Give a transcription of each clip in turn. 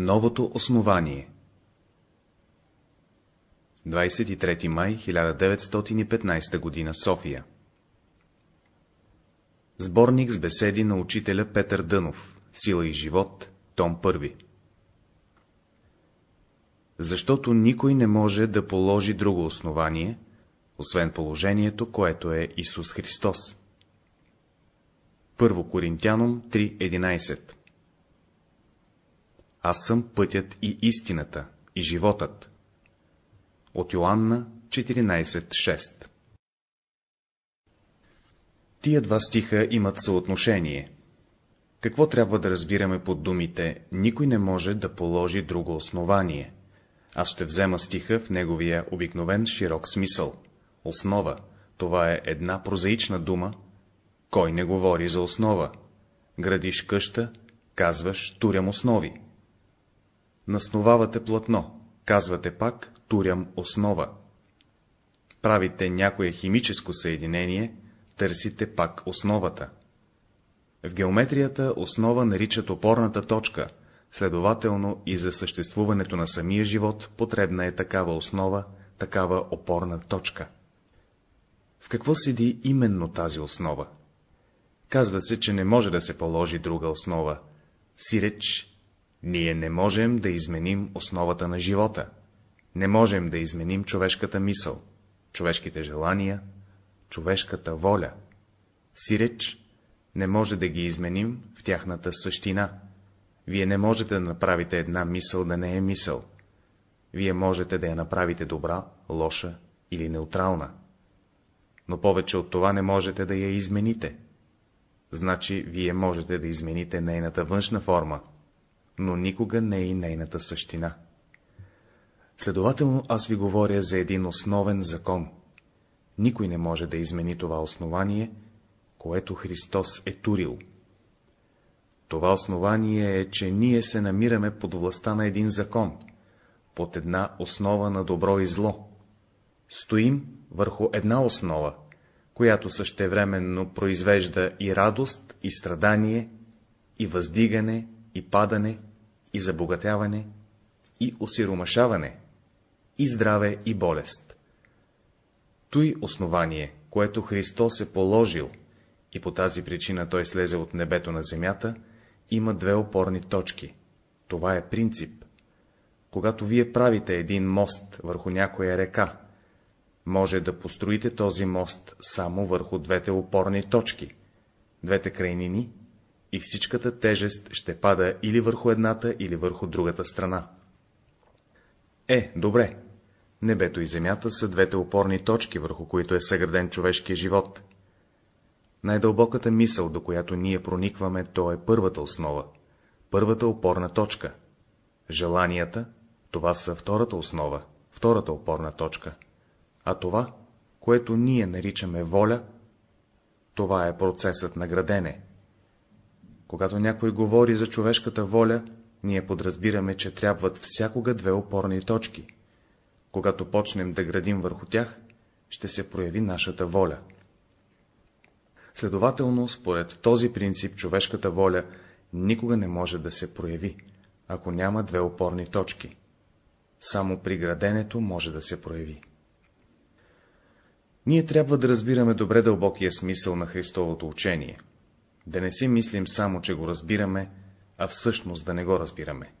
Новото основание. 23 май 1915 г. София. Сборник с беседи на учителя Петър Дънов. Сила и живот, том 1 Защото никой не може да положи друго основание, освен положението, което е Исус Христос. 1 Коринтянум 3.11 Аз съм пътят и истината, и животът. От Йоанна 14.6 Тия два стиха имат съотношение. Какво трябва да разбираме под думите «Никой не може да положи друго основание»? Аз ще взема стиха в неговия обикновен широк смисъл. Основа — това е една прозаична дума. Кой не говори за основа? Градиш къща, казваш «турям основи». Насновавате платно, казвате пак «турям основа». Правите някое химическо съединение, търсите пак основата. В геометрията основа наричат опорната точка, следователно и за съществуването на самия живот потребна е такава основа, такава опорна точка. В какво седи именно тази основа? Казва се, че не може да се положи друга основа. Сиреч, ние не можем да изменим основата на живота. Не можем да изменим човешката мисъл, човешките желания, човешката воля. Сиреч, не може да ги изменим в тяхната същина. Вие не можете да направите една мисъл да не е мисъл. Вие можете да я направите добра, лоша или неутрална. Но повече от това не можете да я измените. Значи, вие можете да измените нейната външна форма, но никога не и нейната същина. Следователно, аз ви говоря за един основен закон. Никой не може да измени това основание, което Христос е турил. Това основание е, че ние се намираме под властта на един закон, под една основа на добро и зло. Стоим върху една основа, която същевременно произвежда и радост, и страдание, и въздигане, и падане, и забогатяване, и осиромашаване, и здраве, и болест. Той основание, което Христос е положил, и по тази причина той слезе от небето на земята, има две опорни точки. Това е принцип. Когато вие правите един мост върху някоя река, може да построите този мост само върху двете опорни точки, двете крайнини, и всичката тежест ще пада или върху едната, или върху другата страна. Е, добре, небето и земята са двете опорни точки, върху които е съграден човешкия живот. Най-дълбоката мисъл, до която ние проникваме, то е първата основа, първата опорна точка. Желанията, това са втората основа, втората опорна точка. А това, което ние наричаме воля, това е процесът на градене. Когато някой говори за човешката воля, ние подразбираме, че трябват всякога две опорни точки. Когато почнем да градим върху тях, ще се прояви нашата воля. Следователно, според този принцип, човешката воля никога не може да се прояви, ако няма две опорни точки. Само при граденето може да се прояви. Ние трябва да разбираме добре дълбокия смисъл на Христовото учение. Да не си мислим само, че го разбираме, а всъщност да не го разбираме.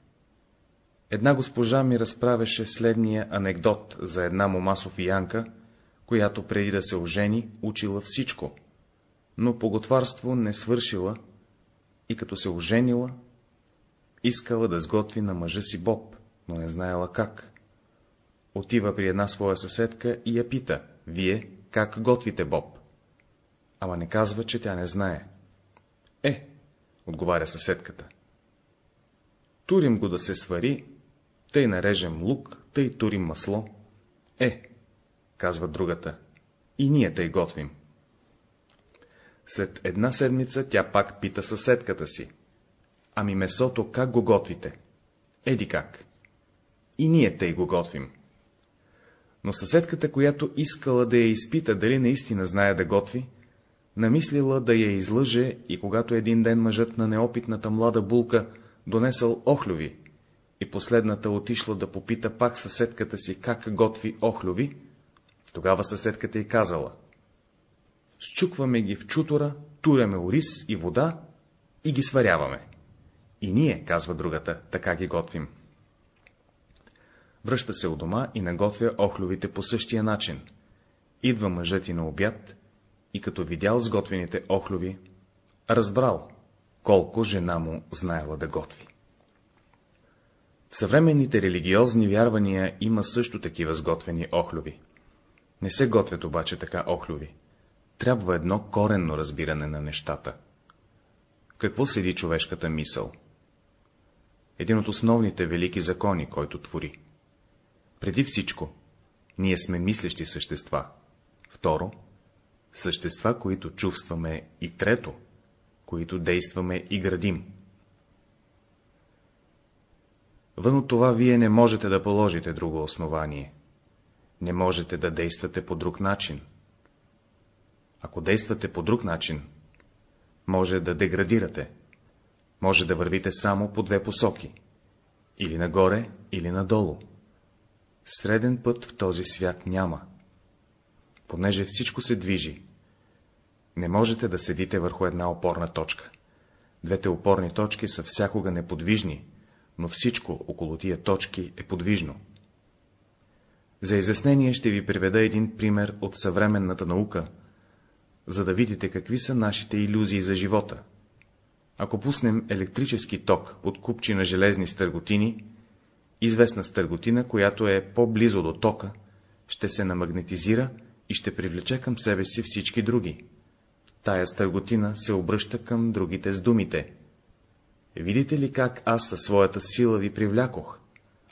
Една госпожа ми разправяше следния анекдот за една мома Софиянка, която преди да се ожени, учила всичко, но по готварство не свършила и като се оженила, искала да сготви на мъжа си боб, но не знаела как. Отива при една своя съседка и я пита, вие как готвите боб? Ама не казва, че тя не знае. Е, отговаря съседката. Турим го да се свари, тъй нарежем лук, тъй турим масло. Е, казва другата, и ние тъй готвим. След една седмица тя пак пита съседката си. Ами месото как го готвите? Еди как. И ние тъй го готвим. Но съседката, която искала да я изпита, дали наистина знае да готви, намислила да я излъже и когато един ден мъжът на неопитната млада булка донесъл охлюви и последната отишла да попита пак съседката си как готви охлюви, тогава съседката й казала — счукваме ги в чутора, туряме ориз и вода и ги сваряваме. И ние, казва другата, така ги готвим. Връща се у дома и наготвя охлювите по същия начин. Идва мъжът и на обяд и като видял сготвените охлюви, разбрал, колко жена му знаела да готви. В съвременните религиозни вярвания има също такива сготвени охлюви. Не се готвят обаче така охлюви. Трябва едно коренно разбиране на нещата. Какво седи човешката мисъл? Един от основните велики закони, който твори. Преди всичко, ние сме мислещи същества. Второ, същества, които чувстваме. И трето, които действаме и градим. Вън от това вие не можете да положите друго основание. Не можете да действате по друг начин. Ако действате по друг начин, може да деградирате, може да вървите само по две посоки, или нагоре, или надолу. Среден път в този свят няма. Понеже всичко се движи, не можете да седите върху една опорна точка. Двете опорни точки са всякога неподвижни, но всичко около тия точки е подвижно. За изяснение ще ви приведа един пример от съвременната наука, за да видите какви са нашите иллюзии за живота. Ако пуснем електрически ток под купчи на железни стърготини, известна стърготина, която е по-близо до тока, ще се намагнетизира и ще привлече към себе си всички други. Тая стърготина се обръща към другите с думите. Видите ли как аз със своята сила ви привлякох?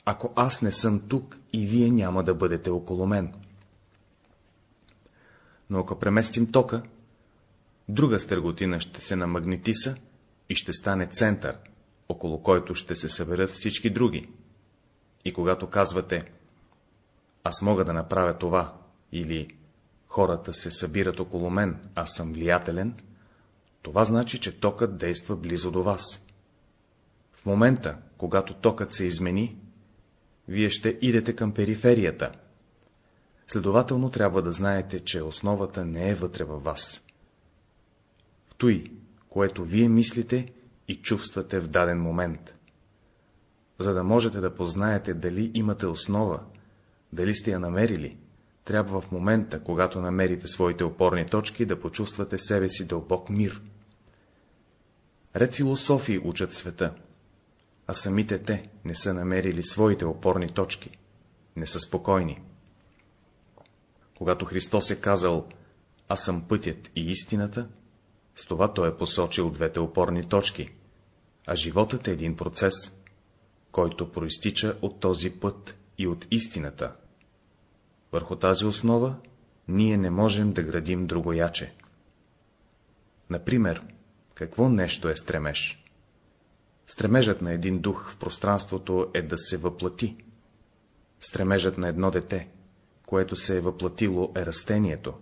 Ако аз не съм тук, и вие няма да бъдете около мен. Но ако преместим тока, друга стърготина ще се намагнетиса и ще стане център, около който ще се съберат всички други. И когато казвате, аз мога да направя това, или хората се събират около мен, аз съм влиятелен, това значи, че токът действа близо до вас. В момента, когато токът се измени, вие ще идете към периферията. Следователно трябва да знаете, че основата не е вътре във вас. В той, което вие мислите и чувствате в даден момент. За да можете да познаете дали имате основа, дали сте я намерили, трябва в момента, когато намерите своите опорни точки, да почувствате себе си дълбок мир. Ред философии учат света, а самите те не са намерили своите опорни точки, не са спокойни. Когато Христос е казал «Аз съм пътят и истината», с това той е посочил двете опорни точки, а животът е един процес, който проистича от този път и от истината. Върху тази основа ние не можем да градим другояче. Например, какво нещо е стремеж? Стремежът на един дух в пространството е да се въплати. Стремежът на едно дете, което се е въплатило, е растението.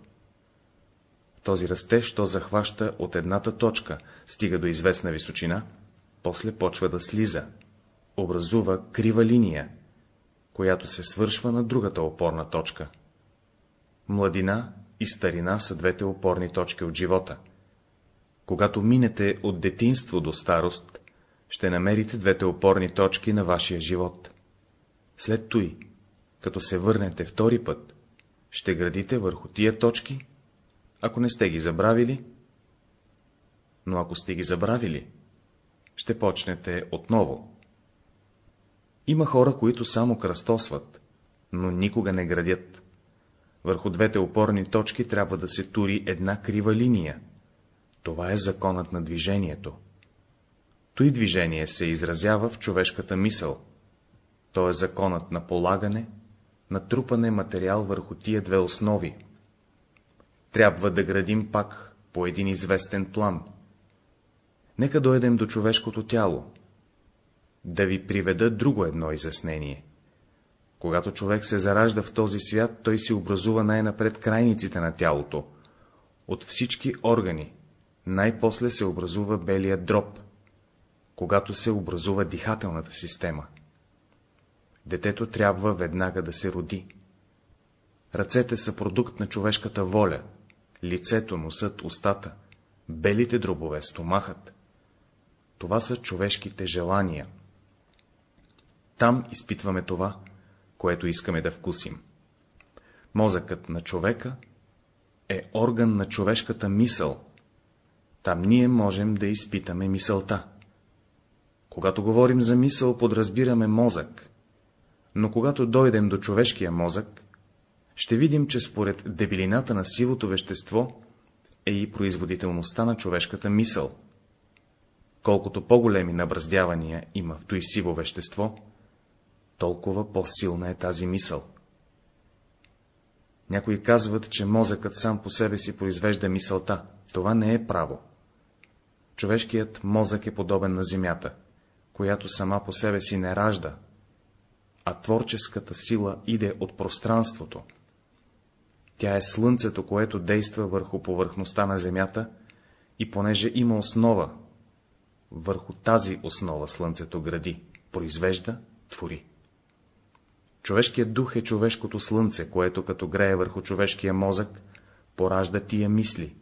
Този растеж то захваща от едната точка, стига до известна височина, после почва да слиза, образува крива линия, която се свършва на другата опорна точка. Младина и старина са двете опорни точки от живота. Когато минете от детинство до старост, ще намерите двете опорни точки на вашия живот. След той, като се върнете втори път, ще градите върху тия точки, ако не сте ги забравили, но ако сте ги забравили, ще почнете отново. Има хора, които само кръстосват, но никога не градят. Върху двете опорни точки трябва да се тури една крива линия. Това е законът на движението. Той движение се изразява в човешката мисъл. То е законът на полагане, натрупане материал върху тия две основи. Трябва да градим пак по един известен план. Нека дойдем до човешкото тяло. Да ви приведа друго едно изяснение. Когато човек се заражда в този свят, той си образува най-напред крайниците на тялото. От всички органи най-после се образува белият дроб, когато се образува дихателната система. детето трябва веднага да се роди. Ръцете са продукт на човешката воля, лицето, носът, устата, белите дробове, стомахът. Това са човешките желания. Там изпитваме това, което искаме да вкусим. Мозъкът на човека е орган на човешката мисъл. Там ние можем да изпитаме мисълта. Когато говорим за мисъл, подразбираме мозък, но когато дойдем до човешкия мозък, ще видим, че според дебелината на сивото вещество е и производителността на човешката мисъл. Колкото по-големи набраздявания има в той сиво вещество, толкова по-силна е тази мисъл. Някои казват, че мозъкът сам по себе си произвежда мисълта. Това не е право. Човешкият мозък е подобен на земята, която сама по себе си не ражда, а творческата сила иде от пространството. Тя е слънцето, което действа върху повърхността на земята, и понеже има основа, върху тази основа слънцето гради, произвежда, твори. Човешкият дух е човешкото слънце, което като грее върху човешкия мозък, поражда тия мисли.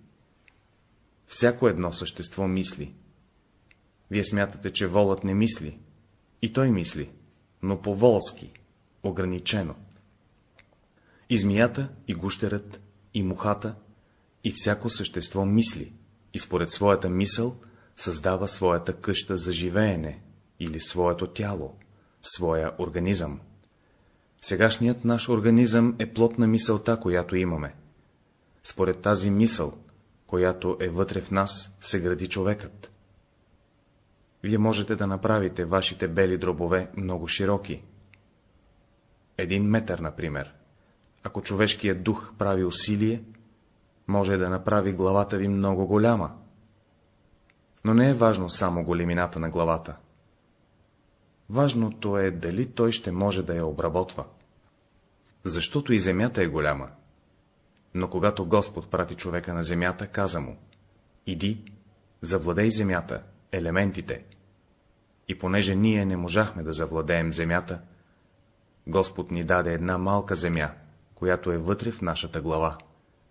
Всяко едно същество мисли. Вие смятате, че волът не мисли. И той мисли, но по-волски, ограничено. И змията, и гущерът, и мухата, и всяко същество мисли, и според своята мисъл създава своята къща за живеене, или своето тяло, своя организъм. Сегашният наш организъм е плод на мисълта, която имаме. Според тази мисъл, която е вътре в нас, се гради човекът. Вие можете да направите вашите бели дробове много широки. Един метър, например. Ако човешкият дух прави усилие, може да направи главата ви много голяма. Но не е важно само големината на главата. Важното е, дали той ще може да я обработва. Защото и земята е голяма. Но когато Господ прати човека на земята, каза му, иди, завладей земята, елементите. И понеже ние не можахме да завладеем земята, Господ ни даде една малка земя, която е вътре в нашата глава,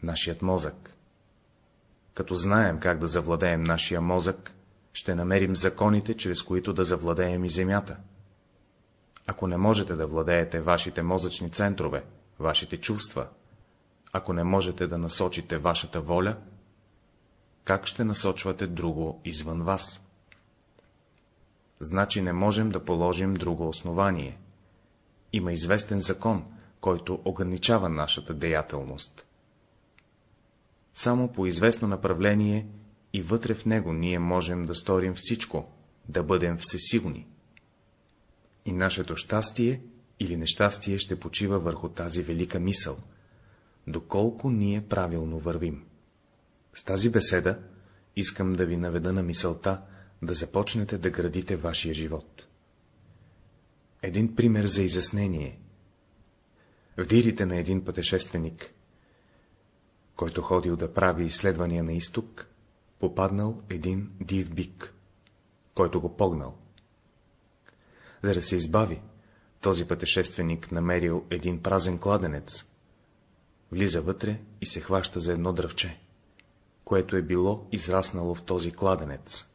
нашият мозък. Като знаем как да завладеем нашия мозък, ще намерим законите, чрез които да завладеем и земята. Ако не можете да владеете вашите мозъчни центрове, вашите чувства, ако не можете да насочите вашата воля, как ще насочвате друго извън вас? Значи не можем да положим друго основание. Има известен закон, който ограничава нашата деятелност. Само по известно направление и вътре в него ние можем да сторим всичко, да бъдем всесилни. И нашето щастие или нещастие ще почива върху тази велика мисъл, доколко ние правилно вървим. С тази беседа искам да ви наведа на мисълта, да започнете да градите вашия живот. Един пример за изяснение. В дирите на един пътешественик, който ходил да прави изследвания на изток, попаднал един див бик, който го погнал. За да се избави, този пътешественик намерил един празен кладенец, влиза вътре и се хваща за едно дръвче, което е било израснало в този кладенец.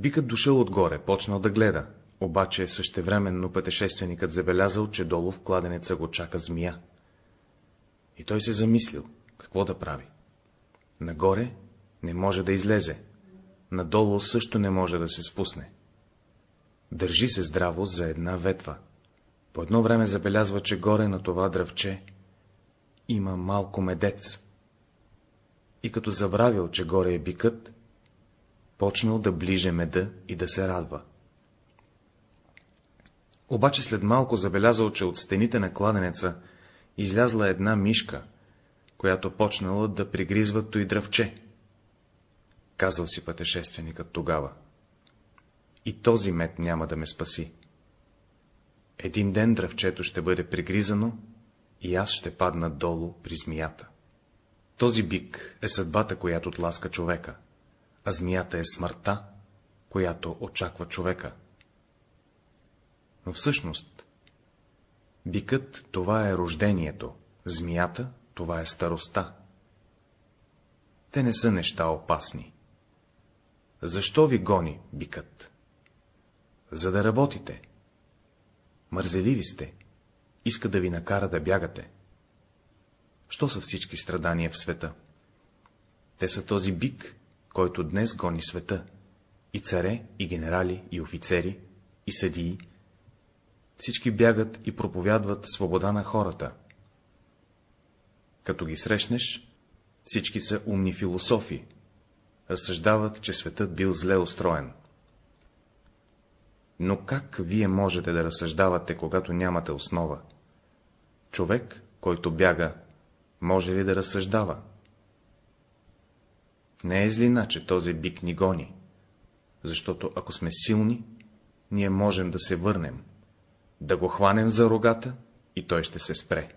Бикът дошъл отгоре, почнал да гледа, обаче същевременно пътешественикът забелязал, че долу в кладенеца го чака змия. И той се замислил, какво да прави. Нагоре не може да излезе, надолу също не може да се спусне. Държи се здраво за една ветва. По едно време забелязва, че горе на това дръвче има малко медец. И като забравил, че горе е бикът, почнал да ближе меда и да се радва. Обаче след малко забелязал, че от стените на кладенеца излязла една мишка, която почнала да пригризва той дръвче. Казал си пътешественикът тогава. И този мед няма да ме спаси. Един ден дръвчето ще бъде пригризано и аз ще падна долу при змията. Този бик е съдбата, която тласка човека, а змията е смъртта, която очаква човека. Но всъщност, бикът това е рождението, змията това е староста. Те не са неща опасни. Защо ви гони бикът? За да работите. Мързеливи сте. Иска да ви накара да бягате. Що са всички страдания в света? Те са този бик, който днес гони света. И царе, и генерали, и офицери, и съдии. Всички бягат и проповядват свобода на хората. Като ги срещнеш, всички са умни философи, разсъждават, че светът бил зле устроен. Но как вие можете да разсъждавате, когато нямате основа? Човек, който бяга, може ли да разсъждава? Не е злина, че този бик ни гони, защото ако сме силни, ние можем да се върнем, да го хванем за рогата и той ще се спре.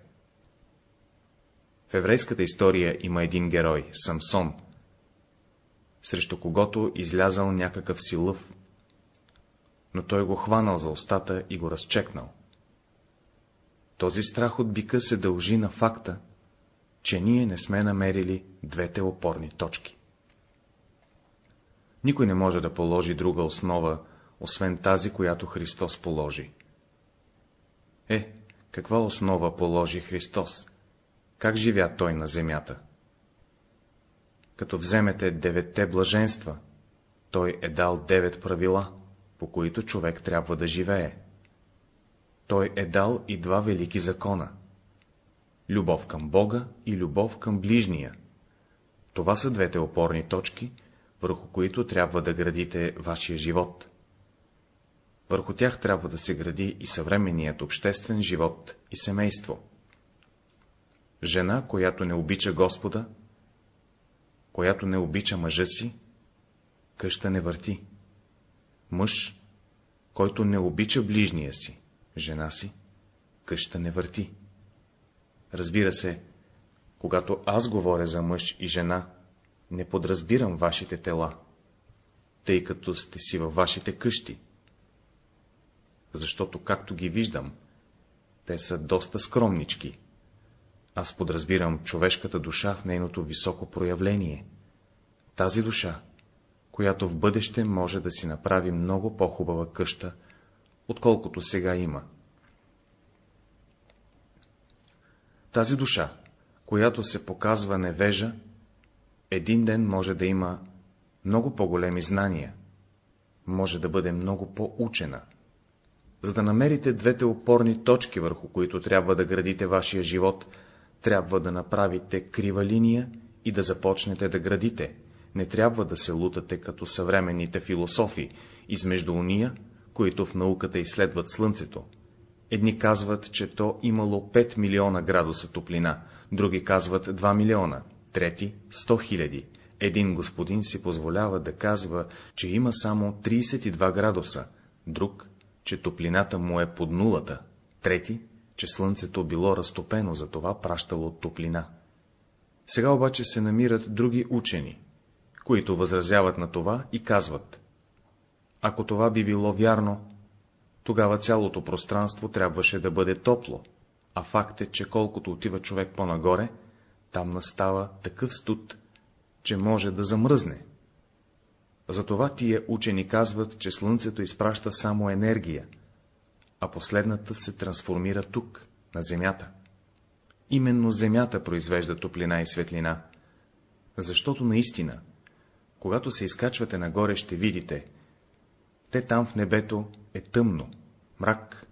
В еврейската история има един герой, Самсон, срещу когото излязал някакъв силъв, но той го хванал за устата и го разчекнал. Този страх от бика се дължи на факта, че ние не сме намерили двете опорни точки. Никой не може да положи друга основа, освен тази, която Христос положи. Е, каква основа положи Христос? Как живя Той на земята? Като вземете деветте блаженства, Той е дал девет правила, по които човек трябва да живее. Той е дал и два велики закона — любов към Бога и любов към ближния. Това са двете опорни точки, върху които трябва да градите вашия живот. Върху тях трябва да се гради и съвременният обществен живот и семейство. Жена, която не обича Господа, която не обича мъжа си, къща не върти. Мъж, който не обича ближния си, жена си, къща не върти. Разбира се, когато аз говоря за мъж и жена, не подразбирам вашите тела, тъй като сте си във вашите къщи. Защото, както ги виждам, те са доста скромнички. Аз подразбирам човешката душа в нейното високо проявление. Тази душа, която в бъдеще може да си направи много по-хубава къща, отколкото сега има. Тази душа, която се показва невежа, един ден може да има много по-големи знания, може да бъде много по-учена. За да намерите двете опорни точки, върху които трябва да градите вашия живот, трябва да направите крива линия и да започнете да градите. Не трябва да се лутате като съвременните философи, измежду уния, които в науката изследват Слънцето. Едни казват, че то имало 5 милиона градуса топлина, други казват 2 милиона, трети — 100 хиляди. Един господин си позволява да казва, че има само 32 градуса, друг, че топлината му е под нулата, трети, че слънцето било разтопено, затова пращало топлина. Сега обаче се намират други учени, които възразяват на това и казват ако това би било вярно, тогава цялото пространство трябваше да бъде топло, а факт е, че колкото отива човек по-нагоре, там настава такъв студ, че може да замръзне. Затова тия учени казват, че Слънцето изпраща само енергия, а последната се трансформира тук, на Земята. Именно Земята произвежда топлина и светлина, защото наистина, когато се изкачвате нагоре, ще видите, те там в небето е тъмно, мрак.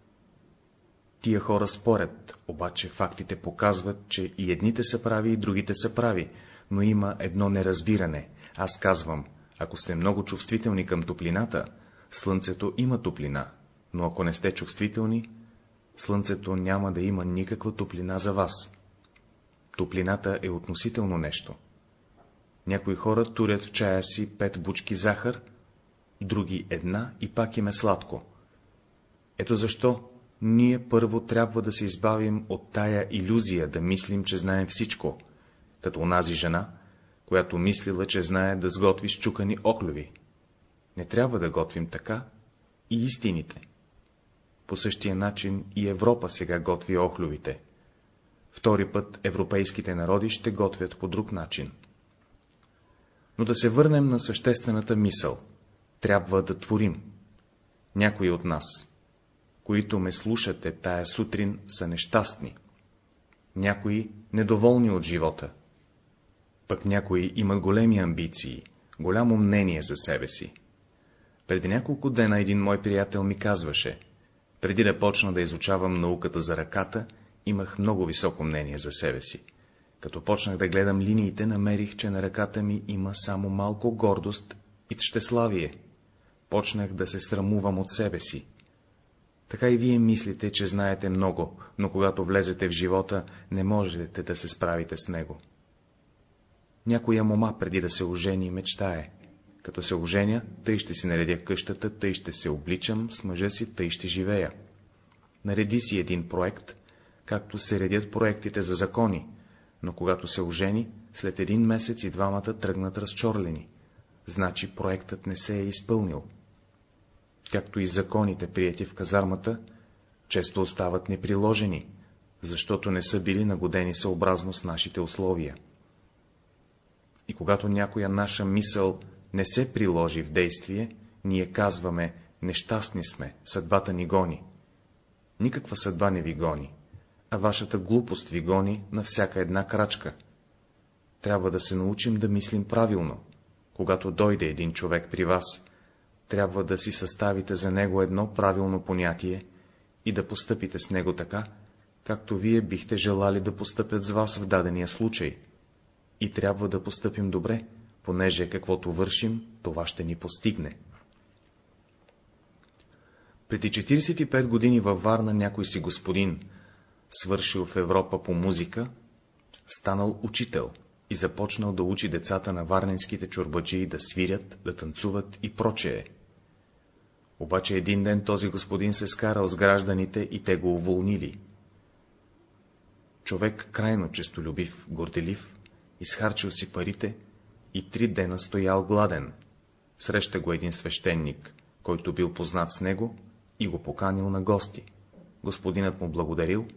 Тия хора спорят, обаче фактите показват, че и едните са прави, и другите са прави, но има едно неразбиране. Аз казвам, ако сте много чувствителни към топлината, слънцето има топлина, но ако не сте чувствителни, слънцето няма да има никаква топлина за вас. Топлината е относително нещо. Някои хора турят в чая си пет бучки захар, други една и пак им е сладко. Ето защо ние първо трябва да се избавим от тая иллюзия, да мислим, че знаем всичко, като онази жена, която мислила, че знае да сготви щукани оклюви. Не трябва да готвим така и истините. По същия начин и Европа сега готви охлювите. Втори път европейските народи ще готвят по друг начин. Но да се върнем на съществената мисъл. Трябва да творим. Някои от нас, които ме слушате тая сутрин, са нещастни. Някои недоволни от живота. Пък някои имат големи амбиции, голямо мнение за себе си. Преди няколко дена един мой приятел ми казваше, преди да почна да изучавам науката за ръката, имах много високо мнение за себе си. Като почнах да гледам линиите, намерих, че на ръката ми има само малко гордост и щеславие. Почнах да се срамувам от себе си. Така и вие мислите, че знаете много, но когато влезете в живота, не можете да се справите с него. Някоя мома преди да се ожени мечтае. Като се оженя, тъй ще си наредя къщата, тъй ще се обличам с мъжа си, тъй ще живея. Нареди си един проект, както се редят проектите за закони, но когато се ожени, след един месец и двамата тръгнат разчорлени. Значи проектът не се е изпълнил. Както и законите, прияти в казармата, често остават неприложени, защото не са били нагодени съобразно с нашите условия. И когато някоя наша мисъл не се приложи в действие, ние казваме, нещастни сме, съдбата ни гони. Никаква съдба не ви гони, а вашата глупост ви гони на всяка една крачка. Трябва да се научим да мислим правилно. Когато дойде един човек при вас, трябва да си съставите за него едно правилно понятие и да постъпите с него така, както вие бихте желали да постъпят с вас в дадения случай. И трябва да постъпим добре, понеже каквото вършим, това ще ни постигне. Преди 45 години във Варна някой си господин, свършил в Европа по музика, станал учител и започнал да учи децата на варненските чорбаджии да свирят, да танцуват и прочее. Обаче един ден този господин се скарал с гражданите и те го уволнили. Човек крайно честолюбив, горделив, изхарчил си парите и три дена стоял гладен. Среща го един свещеник, който бил познат с него и го поканил на гости. Господинът му благодарил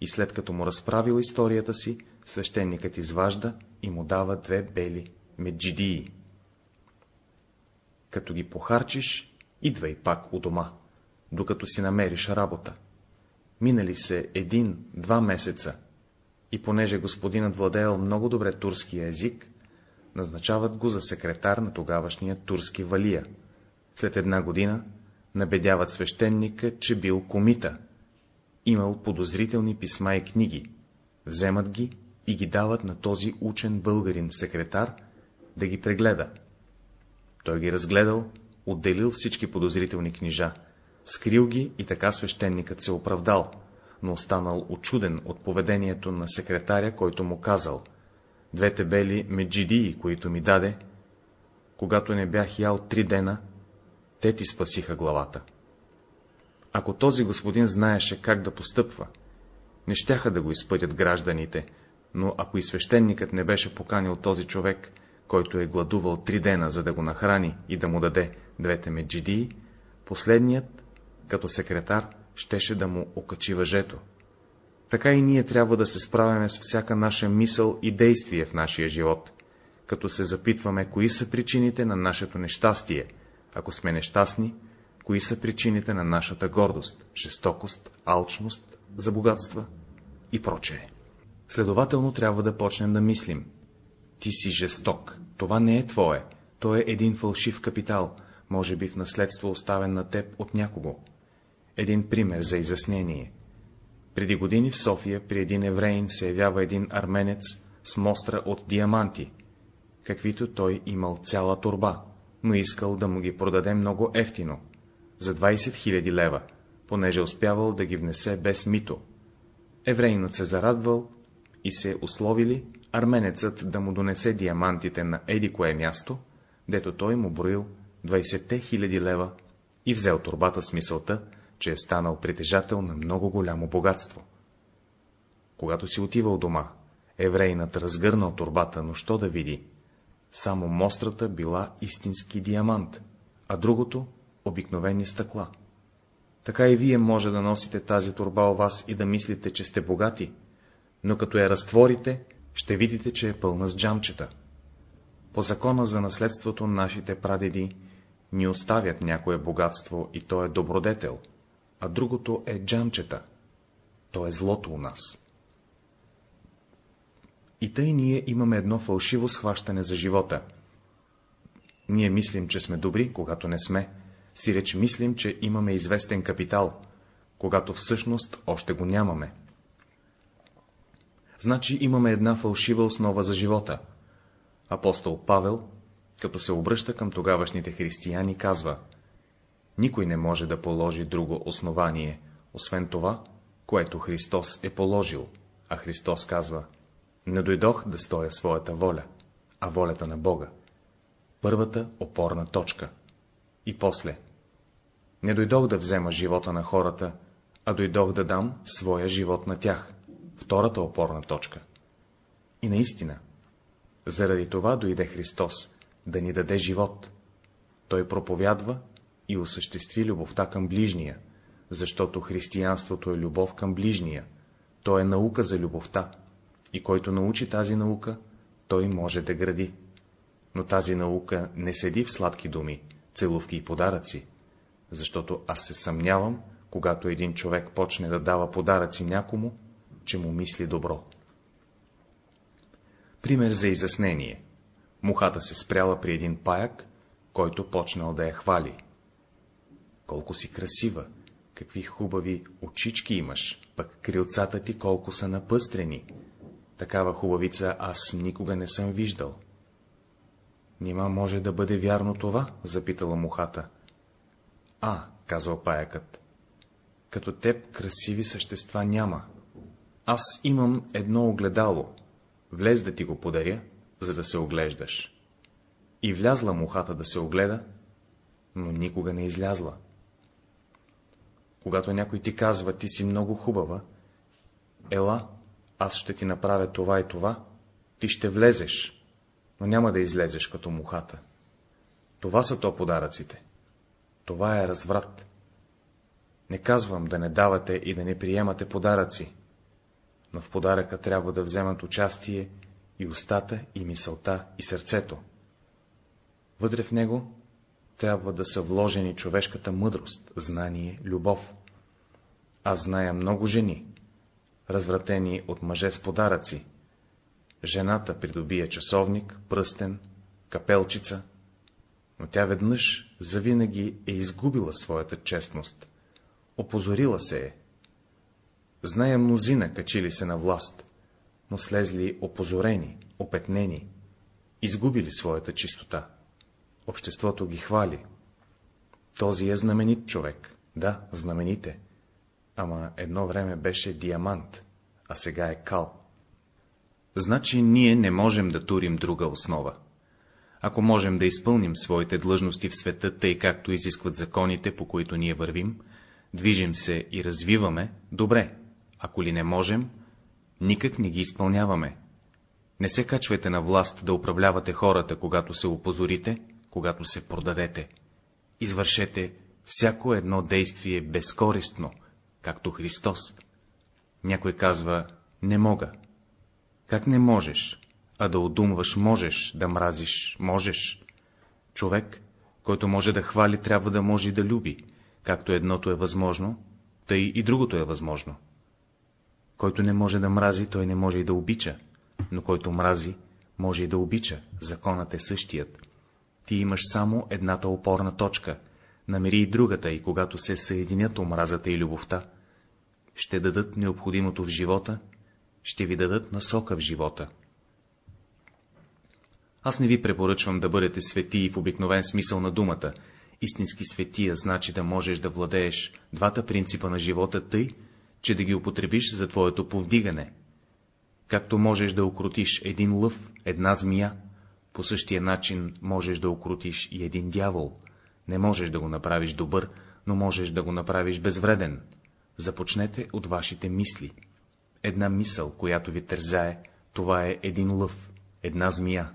и след като му разправил историята си, свещеникът изважда и му дава две бели меджидии. Като ги похарчиш, идвай пак у дома, докато си намериш работа. Минали се един-два месеца и понеже господинът владеел много добре турския език, назначават го за секретар на тогавашния турски валия. След една година набедяват свещеника, че бил комита, имал подозрителни писма и книги, вземат ги и ги дават на този учен българин секретар да ги прегледа. Той ги разгледал, отделил всички подозрителни книжа, скрил ги и така свещеникът се оправдал, но останал очуден от поведението на секретаря, който му казал — двете бели меджидии, които ми даде, когато не бях ял три дена, те ти спасиха главата. Ако този господин знаеше как да постъпва, не щяха да го изпътят гражданите, но ако и свещеникът не беше поканил този човек, който е гладувал три дена, за да го нахрани и да му даде двете меджидии, последният, като секретар, щеше да му окачи въжето. Така и ние трябва да се справяме с всяка наша мисъл и действие в нашия живот, като се запитваме, кои са причините на нашето нещастие, ако сме нещастни, кои са причините на нашата гордост, жестокост, алчност, за богатства и прочее. Следователно трябва да почнем да мислим. Ти си жесток, това не е твое, то е един фалшив капитал, може би в наследство оставен на теб от някого. Един пример за изяснение. Преди години в София при един евреин се явява един арменец с мостра от диаманти, каквито той имал цяла турба, но искал да му ги продаде много ефтино, за 20 000 лева, понеже успявал да ги внесе без мито. Еврейнат се зарадвал и се условили арменецът да му донесе диамантите на еди кое място, дето той му броил 20 000 лева и взел турбата с мисълта, че е станал притежател на много голямо богатство. Когато си отивал дома, еврейнат разгърнал турбата, но що да види? Само мострата била истински диамант, а другото — обикновени стъкла. Така и вие може да носите тази турба у вас и да мислите, че сте богати, но като я разтворите, ще видите, че е пълна с джамчета. По закона за наследството нашите прадеди ни оставят някое богатство и то е добродетел, а другото е джамчета, то е злото у нас. И тъй ние имаме едно фалшиво схващане за живота. Ние мислим, че сме добри, когато не сме, си реч мислим, че имаме известен капитал, когато всъщност още го нямаме. Значи имаме една фалшива основа за живота. Апостол Павел, като се обръща към тогавашните християни, казва Никой не може да положи друго основание, освен това, което Христос е положил, а Христос казва Не дойдох да стоя своята воля, а волята на Бога. Първата опорна точка. И после. Не дойдох да взема живота на хората, а дойдох да дам своя живот на тях. Втората опорна точка. И наистина, заради това дойде Христос, да ни даде живот. Той проповядва и осъществи любовта към ближния, защото християнството е любов към ближния, то е наука за любовта, и който научи тази наука, той може да гради. Но тази наука не седи в сладки думи, целувки и подаръци, защото аз се съмнявам, когато един човек почне да дава подаръци някому, че му мисли добро. Пример за изяснение. Мухата се спряла при един паяк, който почнал да я хвали. Колко си красива, какви хубави очички имаш, пък крилцата ти колко са напъстрени. Такава хубавица аз никога не съм виждал. Нима може да бъде вярно това? запитала мухата. А, казал паякът, като теб красиви същества няма. Аз имам едно огледало, влез да ти го подаря, за да се оглеждаш. И влязла мухата да се огледа, но никога не излязла. Когато някой ти казва, ти си много хубава, ела, аз ще ти направя това и това, ти ще влезеш, но няма да излезеш като мухата. Това са то подаръците. Това е разврат. Не казвам да не давате и да не приемате подаръци, но в подаръка трябва да вземат участие и устата, и мисълта, и сърцето. Вътре в него трябва да са вложени човешката мъдрост, знание, любов. Аз зная много жени, развратени от мъже с подаръци. Жената придобие часовник, пръстен, капелчица, но тя веднъж завинаги е изгубила своята честност, опозорила се е. Зная мнозина, качили се на власт, но слезли опозорени, опетнени, изгубили своята чистота. Обществото ги хвали. Този е знаменит човек. Да, знамените. Ама едно време беше диамант, а сега е кал. Значи ние не можем да турим друга основа. Ако можем да изпълним своите длъжности в света, тъй както изискват законите, по които ние вървим, движим се и развиваме, добре, ако ли не можем, никак не ги изпълняваме. Не се качвайте на власт да управлявате хората, когато се опозорите, когато се продадете. Извършете всяко едно действие безкористно, както Христос. Някой казва, не мога. Как не можеш? А да удумваш можеш, да мразиш можеш. Човек, който може да хвали, трябва да може и да люби. Както едното е възможно, тъй и другото е възможно. Който не може да мрази, той не може и да обича, но който мрази, може и да обича, законът е същият. Ти имаш само едната опорна точка, намери и другата, и когато се съединят омразата и любовта, ще дадат необходимото в живота, ще ви дадат насока в живота. Аз не ви препоръчвам да бъдете светии в обикновен смисъл на думата. Истински светия значи да можеш да владееш двата принципа на живота тъй, че да ги употребиш за твоето повдигане. Както можеш да окрутиш един лъв, една змия, по същия начин можеш да окрутиш и един дявол. Не можеш да го направиш добър, но можеш да го направиш безвреден. Започнете от вашите мисли. Една мисъл, която ви тързае, това е един лъв, една змия.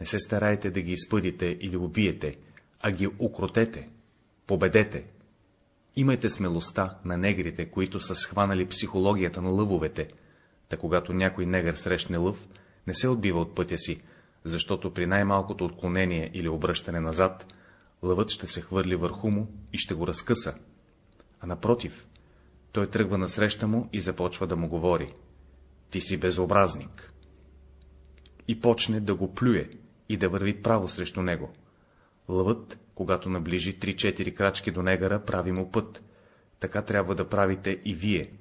Не се старайте да ги изпъдите или убиете, а ги укротете, победете. Имайте смелостта на негрите, които са схванали психологията на лъвовете, та когато някой негър срещне лъв, не се отбива от пътя си, защото при най-малкото отклонение или обръщане назад, лъвът ще се хвърли върху му и ще го разкъса. А напротив, той тръгва насреща му и започва да му говори. Ти си безобразник. И почне да го плюе и да върви право срещу него. Лъвът, когато наближи 3-4 крачки до негара, прави му път. Така трябва да правите и вие.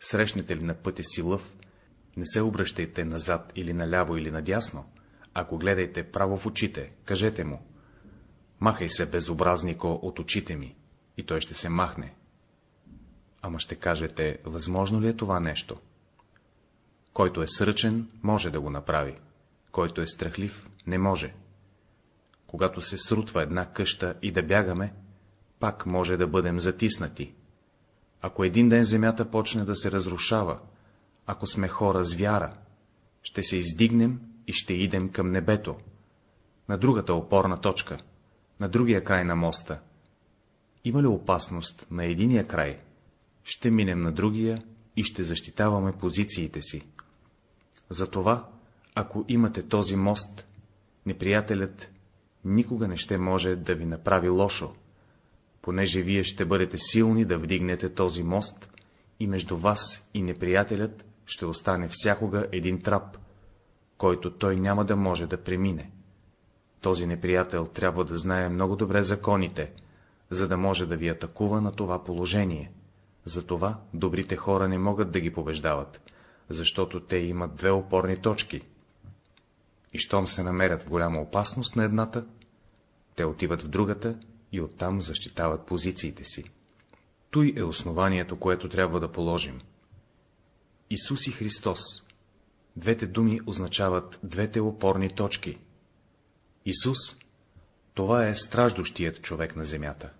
Срещнете ли на пътя си лъв, не се обръщайте назад или наляво или надясно, ако гледайте право в очите, кажете му. Махай се, безобразнико, от очите ми, и той ще се махне. Ама ще кажете, възможно ли е това нещо? Който е сръчен, може да го направи. Който е страхлив, не може. Когато се срутва една къща и да бягаме, пак може да бъдем затиснати. Ако един ден земята почне да се разрушава, ако сме хора с вяра, ще се издигнем и ще идем към небето, на другата опорна точка, на другия край на моста. Има ли опасност на единия край? Ще минем на другия и ще защитаваме позициите си. Затова, ако имате този мост, неприятелят никога не ще може да ви направи лошо, понеже вие ще бъдете силни да вдигнете този мост и между вас и неприятелят ще остане всякога един трап, който той няма да може да премине. Този неприятел трябва да знае много добре законите, за да може да ви атакува на това положение. Затова добрите хора не могат да ги побеждават, защото те имат две опорни точки. И щом се намерят в голяма опасност на едната, те отиват в другата и оттам защитават позициите си. Той е основанието, което трябва да положим. Исус и Христос. Двете думи означават двете опорни точки. Исус — това е страждущият човек на земята.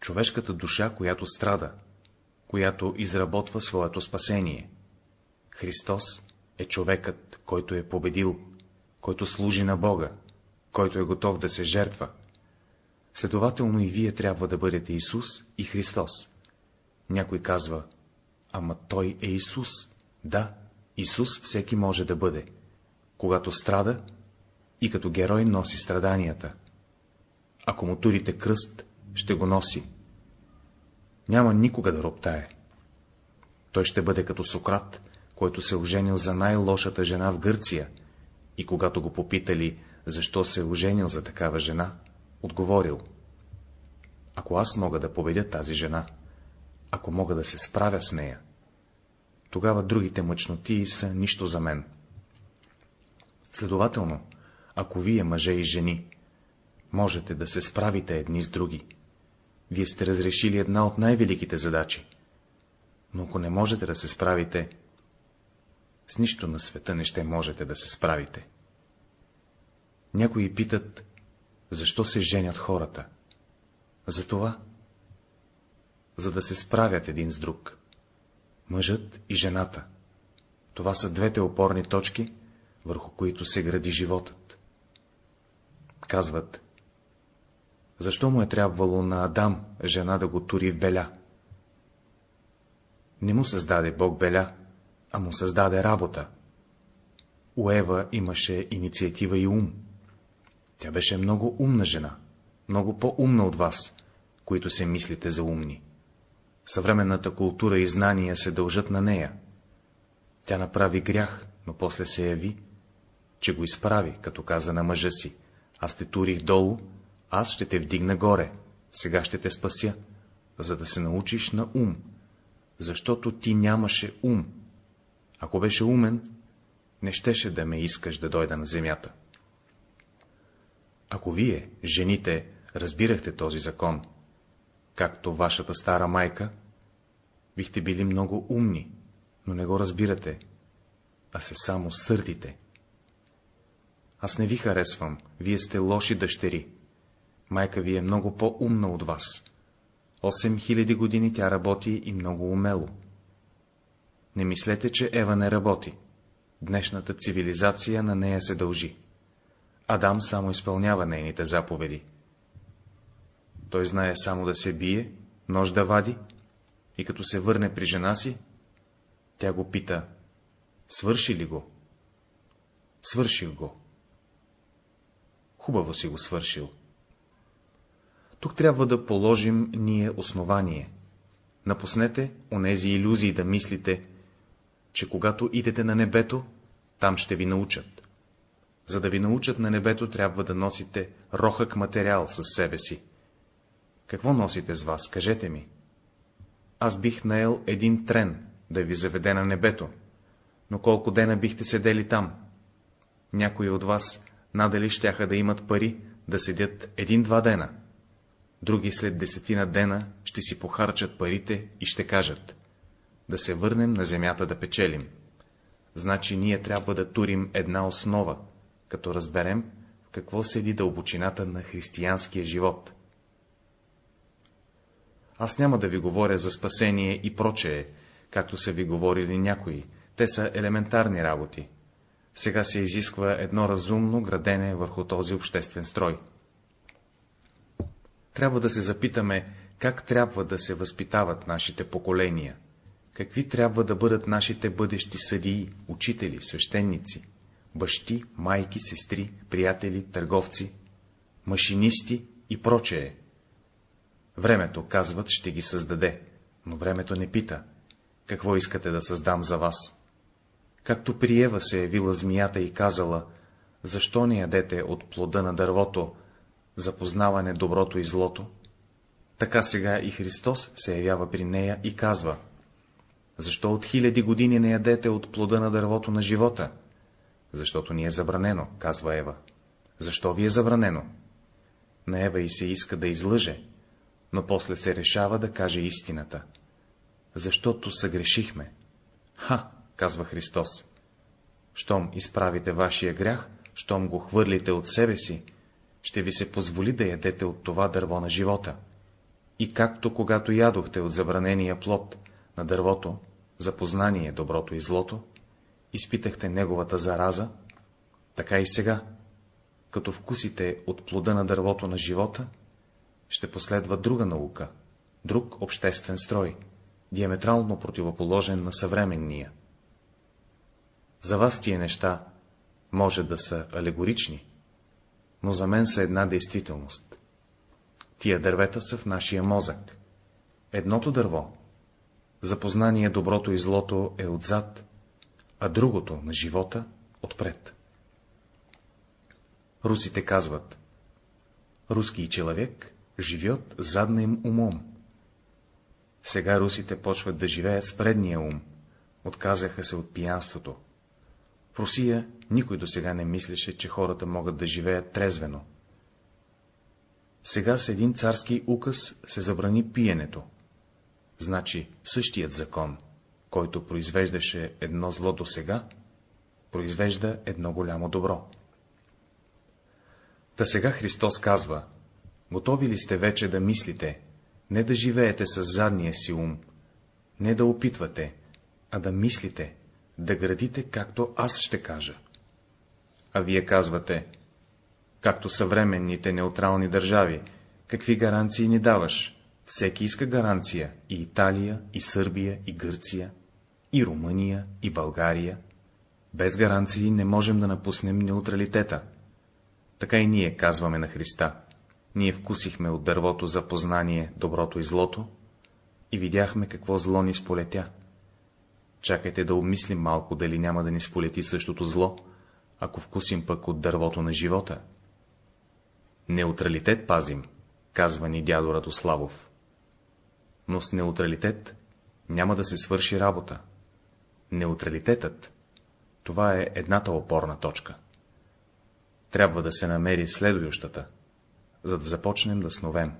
Човешката душа, която страда, която изработва своето спасение. Христос е човекът, който е победил, който служи на Бога, който е готов да се жертва. Следователно и вие трябва да бъдете Исус и Христос. Някой казва, ама той е Исус. Да, Исус всеки може да бъде, когато страда и като герой носи страданията. Ако му турите кръст, ще го носи. Няма никога да роптае. Той ще бъде като Сократ, който се оженил за най-лошата жена в Гърция, и когато го попитали, защо се е оженил за такава жена, отговорил. Ако аз мога да победя тази жена, ако мога да се справя с нея, тогава другите мъчноти са нищо за мен. Следователно, ако вие, мъже и жени, можете да се справите едни с други, вие сте разрешили една от най-великите задачи. Но ако не можете да се справите, с нищо на света не ще можете да се справите. Някои питат, защо се женят хората. Затова, за да се справят един с друг. Мъжът и жената. Това са двете опорни точки, върху които се гради животът. Казват, защо му е трябвало на Адам жена да го тури в беля? Не му създаде Бог беля, а му създаде работа. У Ева имаше инициатива и ум. Тя беше много умна жена, много по-умна от вас, които се мислите за умни. Съвременната култура и знания се дължат на нея. Тя направи грях, но после се яви, че го изправи, като каза на мъжа си. Аз те турих долу, аз ще те вдигна горе, сега ще те спася, за да се научиш на ум, защото ти нямаше ум. Ако беше умен, не щеше да ме искаш да дойда на земята. Ако вие, жените, разбирахте този закон, както вашата стара майка, бихте били много умни, но не го разбирате, а се само сърдите. Аз не ви харесвам, вие сте лоши дъщери. Майка ви е много по-умна от вас. Осем хиляди години тя работи и много умело. Не мислете, че Ева не работи. Днешната цивилизация на нея се дължи. Адам само изпълнява нейните заповеди. Той знае само да се бие нож да вади и като се върне при жена си, тя го пита, свърши ли го? Свърших го. Хубаво си го свършил. Тук трябва да положим ние основание. Напуснете онези иллюзии да мислите, че когато идете на небето, там ще ви научат. За да ви научат на небето, трябва да носите рохък материал със себе си. Какво носите с вас, кажете ми? Аз бих наел един трен, да ви заведе на небето, но колко дена бихте седели там? Някои от вас надали щяха да имат пари да седят един-два дена. Други след десетина дена ще си похарчат парите и ще кажат да се върнем на земята да печелим. Значи ние трябва да турим една основа, като разберем в какво седи дълбочината на християнския живот. Аз няма да ви говоря за спасение и прочее, както са ви говорили някои, те са елементарни работи. Сега се изисква едно разумно градене върху този обществен строй. Трябва да се запитаме, как трябва да се възпитават нашите поколения, какви трябва да бъдат нашите бъдещи съдии, учители, свещеници, бащи, майки, сестри, приятели, търговци, машинисти и прочее. Времето, казват, ще ги създаде, но времето не пита, какво искате да създам за вас. Както при Ева се явила змията и казала, защо не ядете от плода на дървото, за познаване доброто и злото, така сега и Христос се явява при нея и казва, защо от хиляди години не ядете от плода на дървото на живота? Защото ни е забранено, казва Ева. Защо ви е забранено? На Ева и се иска да излъже, но после се решава да каже истината. Защото съгрешихме. Ха, казва Христос. Щом изправите вашия грях, щом го хвърлите от себе си, ще ви се позволи да ядете от това дърво на живота. И както когато ядохте от забранения плод на дървото, за познание доброто и злото, изпитахте неговата зараза, така и сега, като вкусите от плода на дървото на живота, ще последва друга наука, друг обществен строй, диаметрално противоположен на съвременния. За вас тия неща може да са алегорични, но за мен са една действителност. Тия дървета са в нашия мозък. Едното дърво, за познание доброто и злото е отзад, а другото на живота отпред. Русите казват, руски човек живет задним умом. Сега русите почват да живеят с предния ум, отказаха се от пиянството. В Русия никой до сега не мислеше, че хората могат да живеят трезвено. Сега с един царски указ се забрани пиенето. Значи същият закон, който произвеждаше едно зло до сега, произвежда едно голямо добро. Та сега Христос казва, готови ли сте вече да мислите, не да живеете с задния си ум, не да опитвате, а да мислите, да градите, както аз ще кажа. А вие казвате, както съвременните неутрални държави, какви гаранции ни даваш? Всеки иска гаранция, и Италия, и Сърбия, и Гърция, и Румъния, и България. Без гаранции не можем да напуснем неутралитета. Така и ние казваме на Христа. Ние вкусихме от дървото за познание доброто и злото и видяхме какво зло ни сполетя. Чакайте да обмислим малко, дали няма да ни сполети същото зло, ако вкусим пък от дървото на живота. Неутралитет пазим, казва ни дядо Радославов. Но с неутралитет няма да се свърши работа. Неутралитетът — това е едната опорна точка. Трябва да се намери следващата, за да започнем да сновем.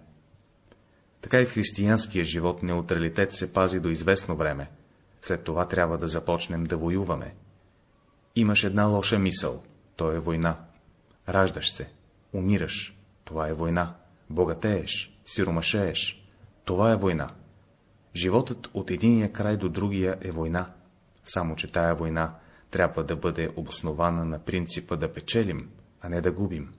Така и в християнския живот неутралитет се пази до известно време, след това трябва да започнем да воюваме. Имаш една лоша мисъл, то е война. Раждаш се, умираш, това е война. Богатееш, сиромашееш, това е война. Животът от единия край до другия е война, само че тая война трябва да бъде обоснована на принципа да печелим, а не да губим.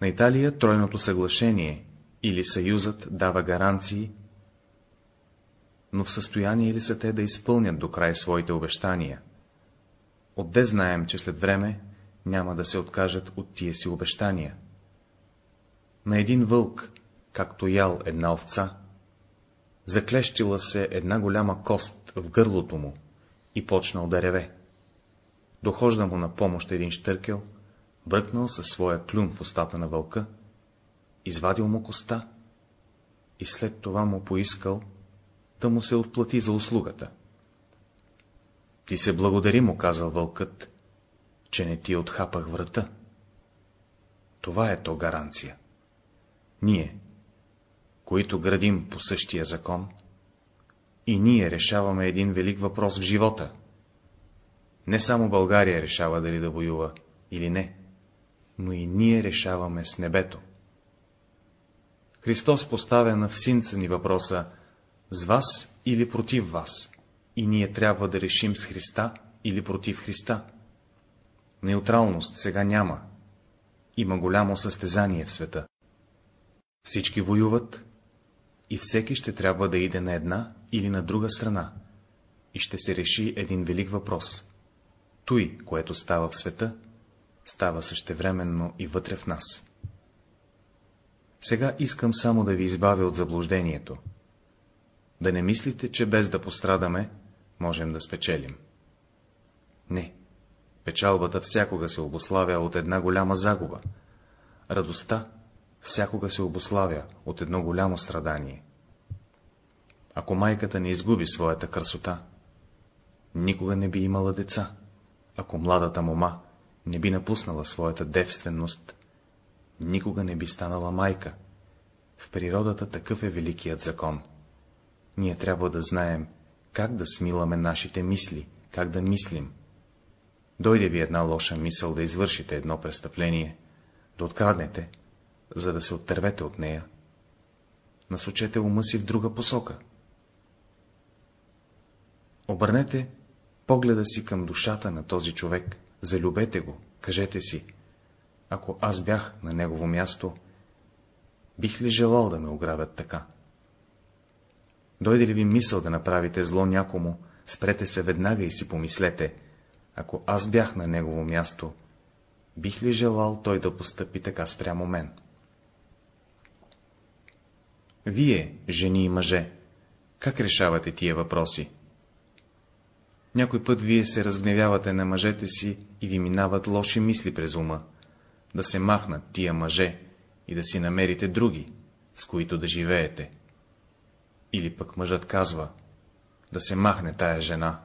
На Италия тройното съглашение или съюзът дава гаранции, но в състояние ли са те да изпълнят до край своите обещания? Отде знаем, че след време няма да се откажат от тия си обещания. На един вълк, както ял една овца, заклещила се една голяма кост в гърлото му и почнал да реве. Дохожда му на помощ един штъркел, бръкнал със своя клюн в устата на вълка, извадил му коста и след това му поискал да му се отплати за услугата. Ти се благодари, му казал вълкът, че не ти отхапах врата. Това е то гаранция. Ние, които градим по същия закон, и ние решаваме един велик въпрос в живота. Не само България решава дали да воюва или не, но и ние решаваме с небето. Христос поставя на всинца ни въпроса с вас или против вас, и ние трябва да решим с Христа или против Христа. Неутралност сега няма. Има голямо състезание в света. Всички воюват и всеки ще трябва да иде на една или на друга страна и ще се реши един велик въпрос. Той, което става в света, става същевременно и вътре в нас. Сега искам само да ви избавя от заблуждението. Да не мислите, че без да пострадаме, можем да спечелим. Не. Печалбата всякога се обославя от една голяма загуба. Радостта всякога се обославя от едно голямо страдание. Ако майката не изгуби своята красота, никога не би имала деца. Ако младата мома не би напуснала своята девственост, никога не би станала майка. В природата такъв е великият закон. Ние трябва да знаем, как да смиламе нашите мисли, как да мислим. Дойде ви една лоша мисъл да извършите едно престъпление, да откраднете, за да се оттървете от нея. Насочете ума си в друга посока. Обърнете погледа си към душата на този човек, залюбете го, кажете си, ако аз бях на негово място, бих ли желал да ме ограбят така? Дойде ли ви мисъл да направите зло някому, спрете се веднага и си помислете, ако аз бях на негово място, бих ли желал той да постъпи така спрямо мен? Вие, жени и мъже, как решавате тия въпроси? Някой път вие се разгневявате на мъжете си и ви минават лоши мисли през ума, да се махнат тия мъже и да си намерите други, с които да живеете. Или пък мъжът казва, да се махне тая жена,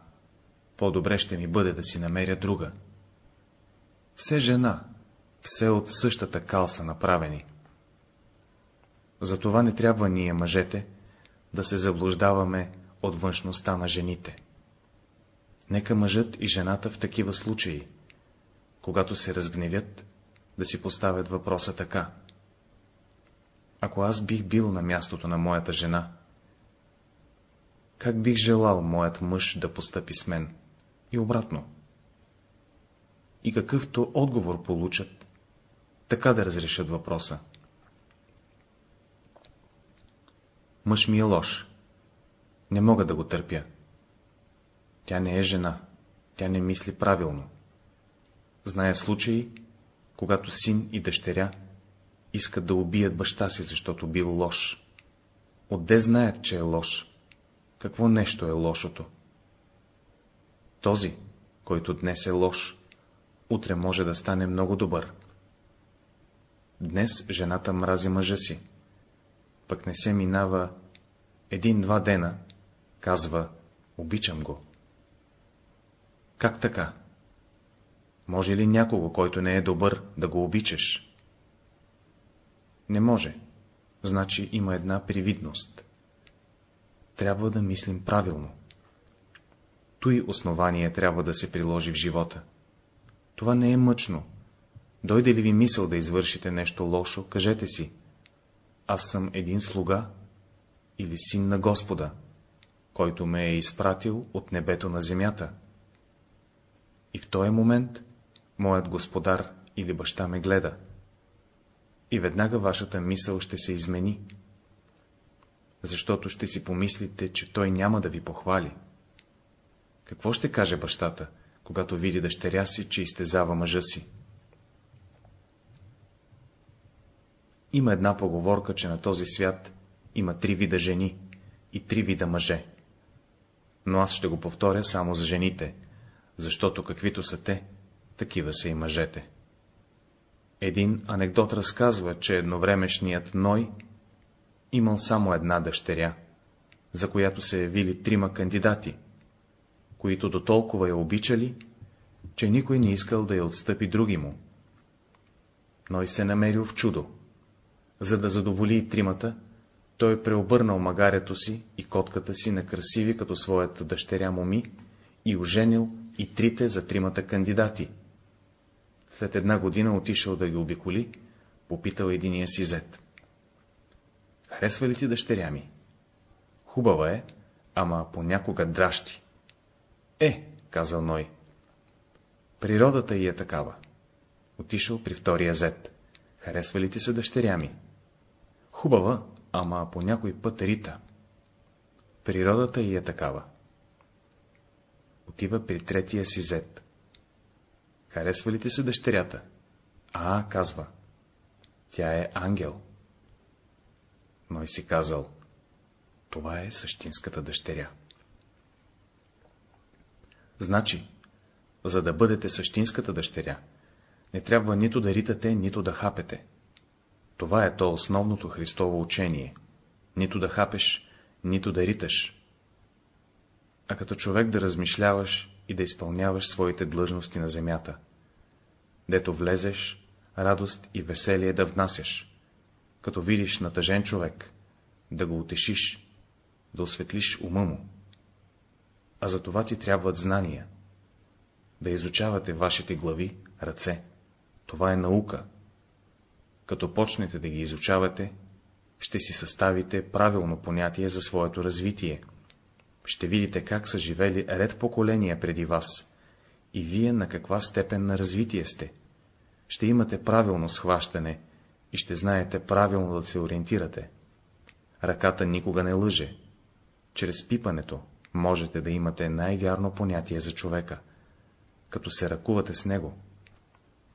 по-добре ще ми бъде да си намеря друга. Все жена, все от същата кал са направени. Затова не трябва ние, мъжете, да се заблуждаваме от външността на жените. Нека мъжът и жената в такива случаи, когато се разгневят, да си поставят въпроса така. Ако аз бих бил на мястото на моята жена, как бих желал моят мъж да постъпи с мен? И обратно. И какъвто отговор получат, така да разрешат въпроса. Мъж ми е лош. Не мога да го търпя. Тя не е жена. Тя не мисли правилно. Зная случаи, когато син и дъщеря искат да убият баща си, защото бил лош. Отде знаят, че е лош? Какво нещо е лошото? Този, който днес е лош, утре може да стане много добър. Днес жената мрази мъжа си, пък не се минава един-два дена, казва, обичам го. Как така? Може ли някого, който не е добър, да го обичаш? Не може. Значи има една привидност. Трябва да мислим правилно. Той основание трябва да се приложи в живота. Това не е мъчно. Дойде ли ви мисъл да извършите нещо лошо, кажете си. Аз съм един слуга или син на Господа, който ме е изпратил от небето на земята. И в този момент моят господар или баща ме гледа. и веднага вашата мисъл ще се измени, защото ще си помислите, че той няма да ви похвали. Какво ще каже бащата, когато види дъщеря си, че изтезава мъжа си? Има една поговорка, че на този свят има три вида жени и три вида мъже. Но аз ще го повторя само за жените, защото каквито са те, такива са и мъжете. Един анекдот разказва, че едновремешният Ной имал само една дъщеря, за която се явили трима кандидати, които до толкова я обичали, че никой не искал да я отстъпи други му. Ной се намерил в чудо. За да задоволи и тримата, той преобърнал магарето си и котката си на красиви като своята дъщеря моми и оженил и трите за тримата кандидати. След една година отишъл да ги обиколи, попитал единия си зет. Харесва ли ти дъщеря ми? Хубава е, ама понякога дращи. Е, казал Ной. Природата й е такава. Отишъл при втория зет. Харесва ли ти се дъщеря ми? Хубава, ама по някой път рита. Природата й е такава. Отива при третия си зет. Харесва ли ти се дъщерята? А, казва. Тя е ангел. Но и си казал. Това е същинската дъщеря. Значи, за да бъдете същинската дъщеря, не трябва нито да ритате, нито да хапете. Това е то основното Христово учение. Нито да хапеш, нито да риташ. А като човек да размишляваш и да изпълняваш своите длъжности на земята. Дето влезеш, радост и веселие да внасяш. Като видиш натъжен човек, да го утешиш, да осветлиш ума му. А за това ти трябват знания. Да изучавате вашите глави, ръце. Това е наука, като почнете да ги изучавате, ще си съставите правилно понятие за своето развитие. Ще видите как са живели ред поколения преди вас и вие на каква степен на развитие сте. Ще имате правилно схващане и ще знаете правилно да се ориентирате. Ръката никога не лъже. Чрез пипането можете да имате най-вярно понятие за човека. Като се ръкувате с него,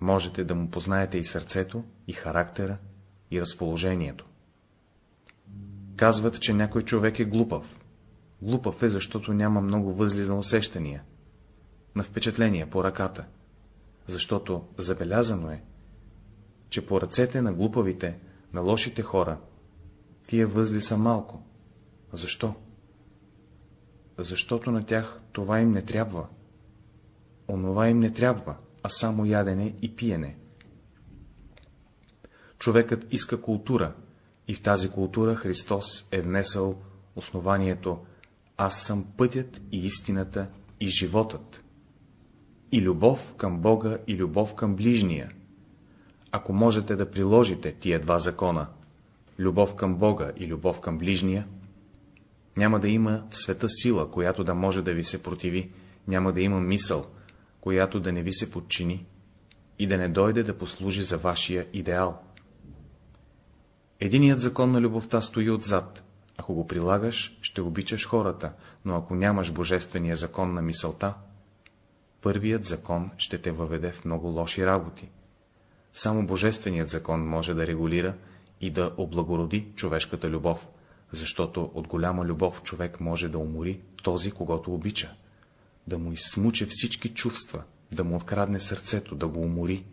можете да му познаете и сърцето, и характера, и разположението. Казват, че някой човек е глупав. Глупав е, защото няма много възли на усещания, на впечатления по ръката, защото забелязано е, че по ръцете на глупавите, на лошите хора, тия възли са малко. Защо? Защото на тях това им не трябва. Онова им не трябва а само ядене и пиене. Човекът иска култура, и в тази култура Христос е внесъл основанието Аз съм пътят и истината и животът. И любов към Бога и любов към ближния. Ако можете да приложите тия два закона, любов към Бога и любов към ближния, няма да има в света сила, която да може да ви се противи, няма да има мисъл, която да не ви се подчини и да не дойде да послужи за вашия идеал. Единият закон на любовта стои отзад. Ако го прилагаш, ще обичаш хората, но ако нямаш божествения закон на мисълта, първият закон ще те въведе в много лоши работи. Само божественият закон може да регулира и да облагороди човешката любов, защото от голяма любов човек може да умори този, когато обича да му изсмуче всички чувства, да му открадне сърцето, да го умори.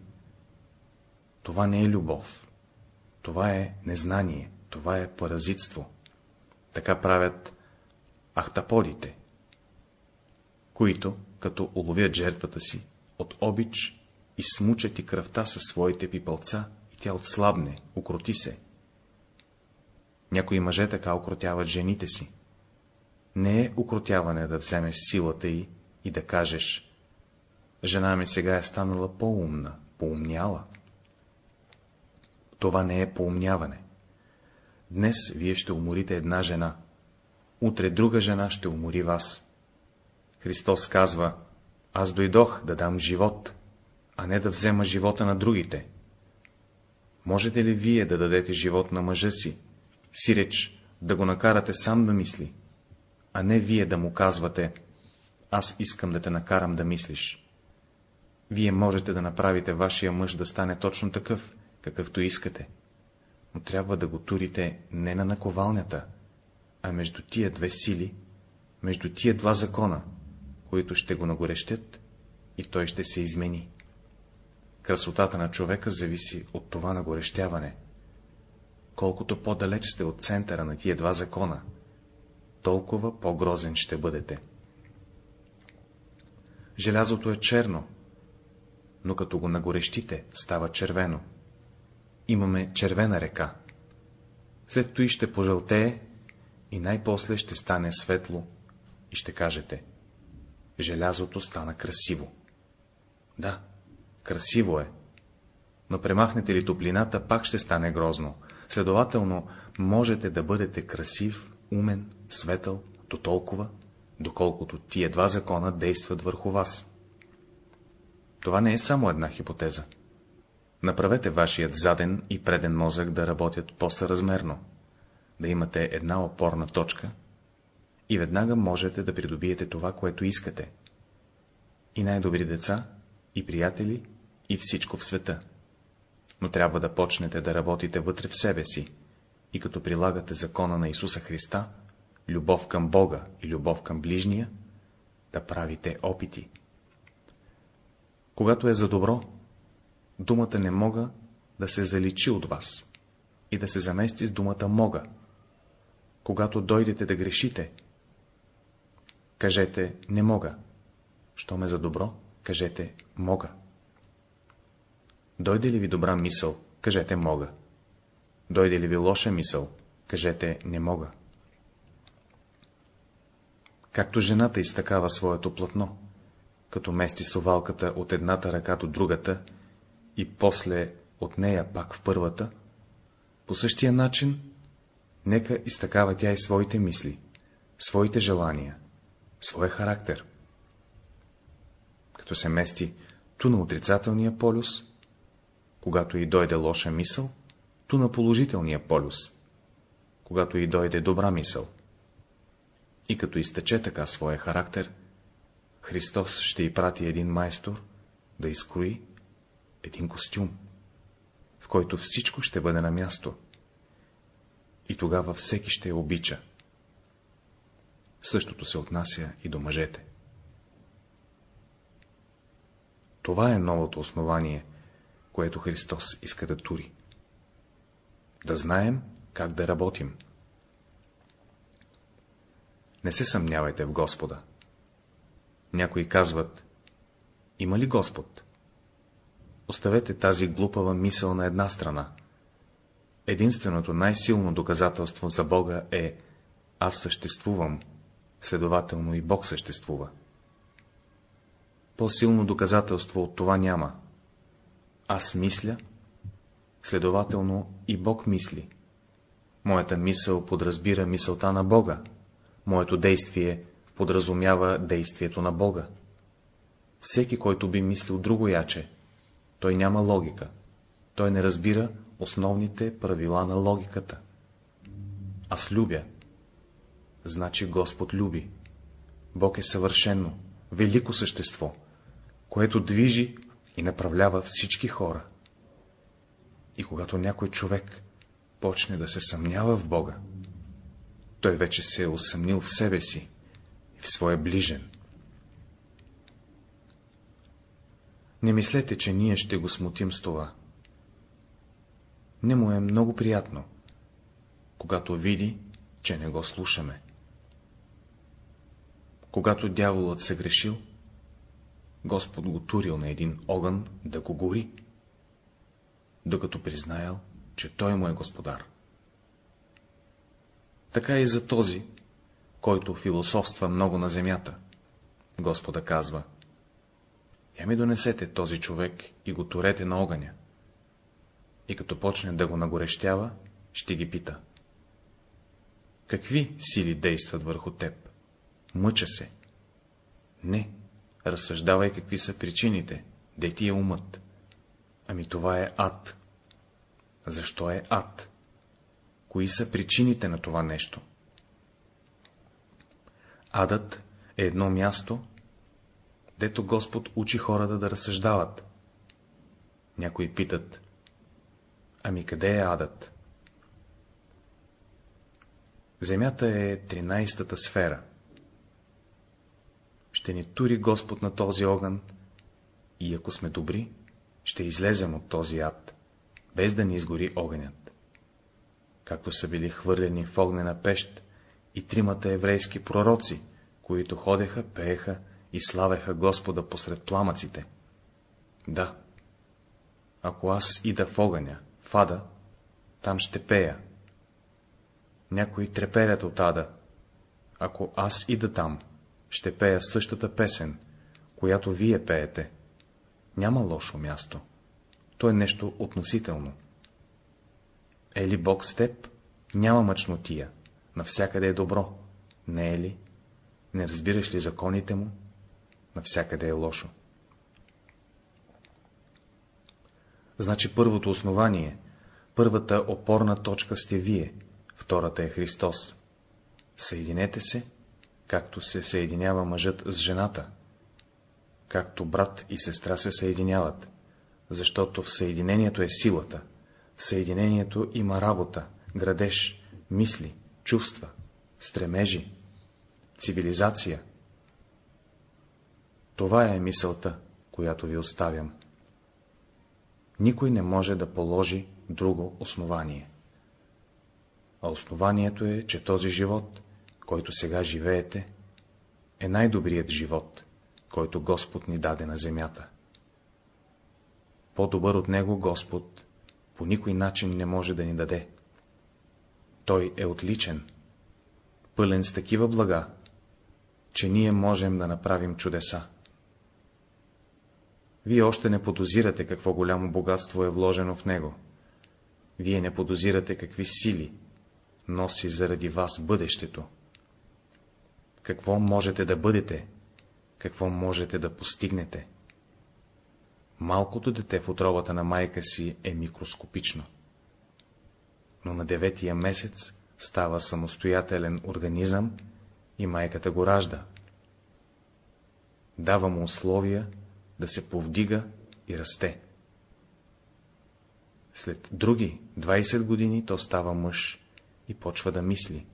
Това не е любов. Това е незнание, това е паразитство. Така правят ахтаподите, които, като уловят жертвата си, от обич изсмучат и кръвта със своите пипълца и тя отслабне, укроти се. Някои мъже така укротяват жените си. Не е укротяване да вземеш силата й и да кажеш жена ми сега е станала по-умна, поумняла. Това не е поумняване. Днес вие ще уморите една жена, утре друга жена ще умори вас. Христос казва, аз дойдох да дам живот, а не да взема живота на другите. Можете ли вие да дадете живот на мъжа си, сиреч да го накарате сам да мисли, а не вие да му казвате, аз искам да те накарам да мислиш. Вие можете да направите вашия мъж да стане точно такъв, какъвто искате, но трябва да го турите не на наковалнята, а между тия две сили, между тия два закона, които ще го нагорещят и той ще се измени. Красотата на човека зависи от това нагорещяване. Колкото по-далеч сте от центъра на тия два закона, толкова по-грозен ще бъдете. Желязото е черно, но като го нагорещите, става червено. Имаме червена река. След това ще пожълтее и най-после ще стане светло и ще кажете — желязото стана красиво. Да, красиво е, но премахнете ли топлината, пак ще стане грозно. Следователно, можете да бъдете красив, умен, светъл, до толкова, доколкото тия два закона действат върху вас. Това не е само една хипотеза. Направете вашият заден и преден мозък да работят по-съразмерно, да имате една опорна точка и веднага можете да придобиете това, което искате. И най-добри деца, и приятели, и всичко в света. Но трябва да почнете да работите вътре в себе си и като прилагате закона на Исуса Христа, любов към Бога и любов към ближния, да правите опити. Когато е за добро, думата не мога да се заличи от вас и да се замести с думата мога. Когато дойдете да грешите, кажете не мога. Що ме за добро, кажете мога. Дойде ли ви добра мисъл, кажете мога. Дойде ли ви лоша мисъл, кажете не мога. Както жената изтакава своето платно, като мести совалката от едната ръка до другата и после от нея пак в първата, по същия начин, нека изтакава тя и своите мисли, своите желания, своя характер. Като се мести ту на отрицателния полюс, когато и дойде лоша мисъл, ту на положителния полюс, когато и дойде добра мисъл. И като изтече така своя характер, Христос ще й прати един майстор да изкрои един костюм, в който всичко ще бъде на място. И тогава всеки ще я обича. Същото се отнася и до мъжете. Това е новото основание, което Христос иска да тури. Да знаем как да работим. Не се съмнявайте в Господа. Някои казват, има ли Господ? Оставете тази глупава мисъл на една страна. Единственото най-силно доказателство за Бога е аз съществувам, следователно и Бог съществува. По-силно доказателство от това няма. Аз мисля, следователно и Бог мисли. Моята мисъл подразбира мисълта на Бога. Моето действие подразумява действието на Бога. Всеки, който би мислил друго яче, той няма логика. Той не разбира основните правила на логиката. Аз любя. Значи Господ люби. Бог е съвършено, велико същество, което движи и направлява всички хора. И когато някой човек почне да се съмнява в Бога, той вече се е усъмнил в себе си и в своя ближен. Не мислете, че ние ще го смутим с това. Не му е много приятно, когато види, че не го слушаме. Когато дяволът се грешил, Господ го турил на един огън да го гори, докато признаял, че той му е господар. Така и за този, който философства много на земята. Господа казва, я ми донесете този човек и го турете на огъня. И като почне да го нагорещява, ще ги пита. Какви сили действат върху теб? Мъча се. Не, разсъждавай какви са причините, де ти е умът. Ами това е ад. Защо е ад? Кои са причините на това нещо? Адът е едно място, дето Господ учи хората да разсъждават. Някои питат, ами къде е адът? Земята е 13-та сфера. Ще ни тури Господ на този огън и ако сме добри, ще излезем от този ад, без да ни изгори огънят. Както са били хвърлени в огнена пещ и тримата еврейски пророци, които ходеха, пееха и славеха Господа посред пламъците. Да, ако аз ида в огъня, в ада, там ще пея. Някои треперят от ада. Ако аз ида там, ще пея същата песен, която вие пеете. Няма лошо място. То е нещо относително. Е ли Бог с теб? Няма мъчнотия. Навсякъде е добро. Не е ли? Не разбираш ли законите му? Навсякъде е лошо. Значи първото основание, първата опорна точка сте вие, втората е Христос. Съединете се, както се съединява мъжът с жената, както брат и сестра се съединяват, защото в съединението е силата, съединението има работа, градеж, мисли, чувства, стремежи, цивилизация. Това е мисълта, която ви оставям. Никой не може да положи друго основание. А основанието е, че този живот, който сега живеете, е най-добрият живот, който Господ ни даде на земята. По-добър от него Господ по никой начин не може да ни даде. Той е отличен, пълен с такива блага, че ние можем да направим чудеса. Вие още не подозирате какво голямо богатство е вложено в него. Вие не подозирате какви сили носи заради вас бъдещето. Какво можете да бъдете, какво можете да постигнете. Малкото дете в отробата на майка си е микроскопично. Но на деветия месец става самостоятелен организъм и майката го ражда. Дава му условия да се повдига и расте. След други 20 години то става мъж и почва да мисли.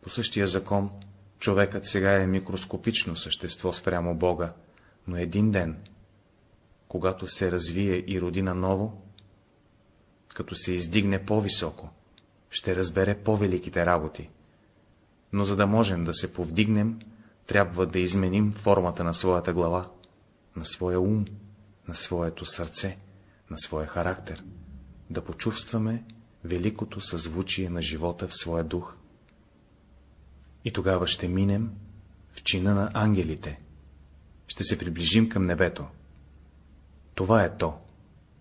По същия закон, човекът сега е микроскопично същество спрямо Бога, но един ден, когато се развие и роди на ново, като се издигне по-високо, ще разбере по-великите работи. Но за да можем да се повдигнем, трябва да изменим формата на своята глава, на своя ум, на своето сърце, на своя характер, да почувстваме великото съзвучие на живота в своя дух. И тогава ще минем в чина на ангелите, ще се приближим към небето. Това е то,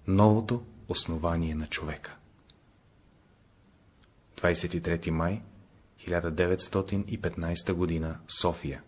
новото основание на човека. 23 май 1915 г. София